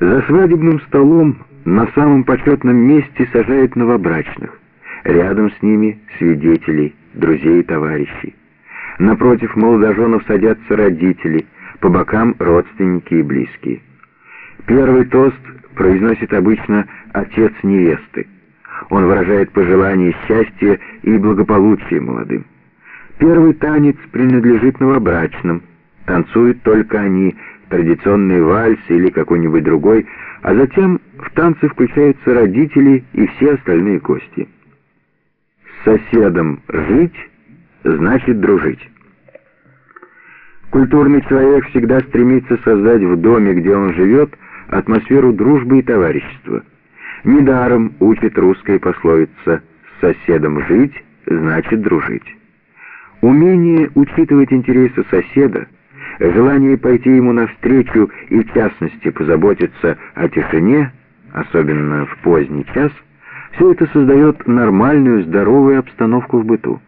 За свадебным столом на самом почетном месте сажают новобрачных. Рядом с ними свидетелей, друзей и товарищей. Напротив молодоженов садятся родители, по бокам родственники и близкие. Первый тост произносит обычно отец невесты. Он выражает пожелание счастья и благополучия молодым. Первый танец принадлежит новобрачным. Танцуют только они, традиционный вальс или какой-нибудь другой, а затем в танцы включаются родители и все остальные гости. С соседом жить значит дружить. Культурный человек всегда стремится создать в доме, где он живет, атмосферу дружбы и товарищества. Недаром учит русская пословица «с соседом жить значит дружить». Умение учитывать интересы соседа, желание пойти ему навстречу и, в частности, позаботиться о тишине, особенно в поздний час, все это создает нормальную, здоровую обстановку в быту.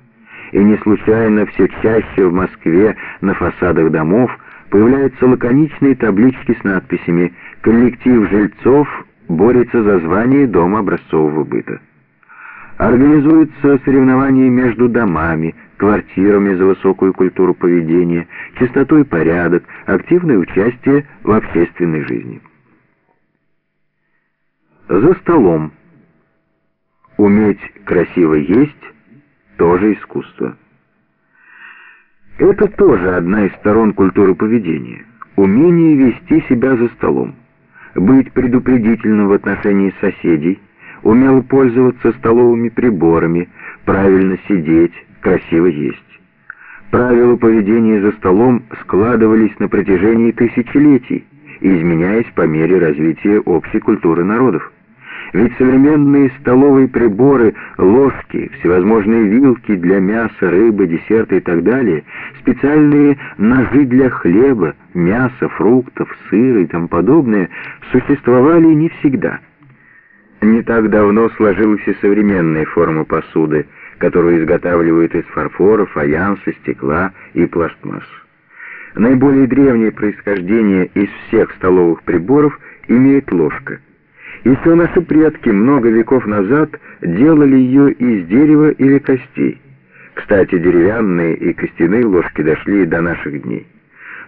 И не случайно все чаще в Москве на фасадах домов появляются лаконичные таблички с надписями «Коллектив жильцов борется за звание дома образцового быта». Организуются соревнования между домами, квартирами за высокую культуру поведения, чистоту и порядок, активное участие в общественной жизни. За столом. Уметь красиво есть – тоже искусство. Это тоже одна из сторон культуры поведения. Умение вести себя за столом. Быть предупредительным в отношении соседей, умело пользоваться столовыми приборами, правильно сидеть, красиво есть. Правила поведения за столом складывались на протяжении тысячелетий, изменяясь по мере развития общей культуры народов. Ведь современные столовые приборы, ложки, всевозможные вилки для мяса, рыбы, десерта и так далее, специальные ножи для хлеба, мяса, фруктов, сыра и тому подобное, существовали не всегда. Не так давно сложилась и современная форма посуды – которую изготавливают из фарфора, фаянса, стекла и пластмасс. Наиболее древнее происхождение из всех столовых приборов имеет ложка. Еще наши предки много веков назад делали ее из дерева или костей. Кстати, деревянные и костяные ложки дошли и до наших дней.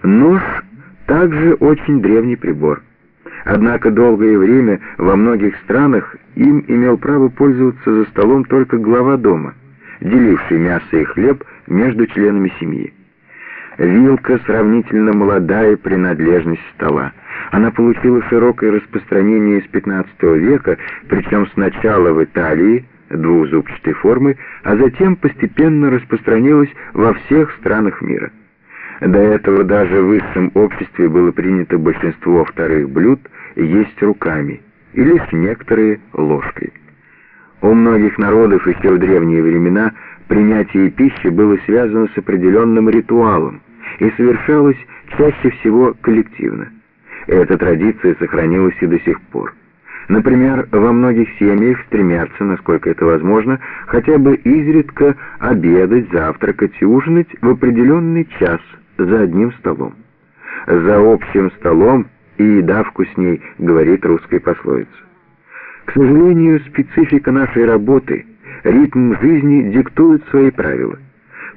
Нож также очень древний прибор. Однако долгое время во многих странах им имел право пользоваться за столом только глава дома – деливший мясо и хлеб между членами семьи. Вилка сравнительно молодая принадлежность стола. Она получила широкое распространение с 15 века, причем сначала в Италии, двухзубчатой формы, а затем постепенно распространилась во всех странах мира. До этого даже в высшем обществе было принято большинство вторых блюд есть руками, и лишь некоторые ложкой. У многих народов еще в древние времена принятие пищи было связано с определенным ритуалом и совершалось чаще всего коллективно. Эта традиция сохранилась и до сих пор. Например, во многих семьях стремятся, насколько это возможно, хотя бы изредка обедать, завтракать и ужинать в определенный час за одним столом. «За общим столом и еда вкусней», — говорит русская пословица. К сожалению, специфика нашей работы, ритм жизни диктует свои правила.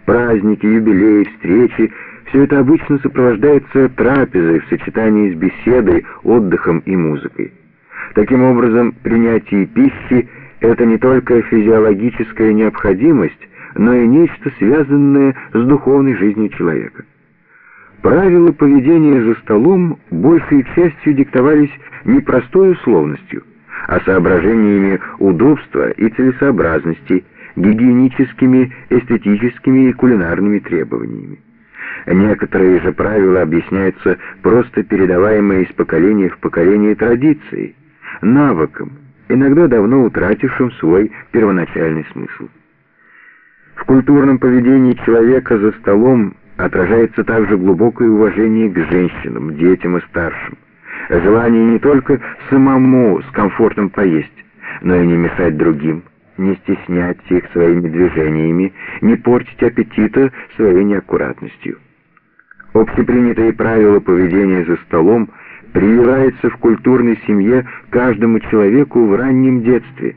Праздники, юбилеи, встречи — все это обычно сопровождается трапезой в сочетании с беседой, отдыхом и музыкой. Таким образом, принятие пищи — это не только физиологическая необходимость, но и нечто связанное с духовной жизнью человека. Правила поведения за столом большей частью диктовались не простой условностью — а соображениями удобства и целесообразности, гигиеническими, эстетическими и кулинарными требованиями. Некоторые же правила объясняются просто передаваемой из поколения в поколение традицией, навыком, иногда давно утратившим свой первоначальный смысл. В культурном поведении человека за столом отражается также глубокое уважение к женщинам, детям и старшим желание не только самому с комфортом поесть, но и не мешать другим, не стеснять их своими движениями, не портить аппетита своей неаккуратностью. Общепринятые правила поведения за столом прививается в культурной семье каждому человеку в раннем детстве.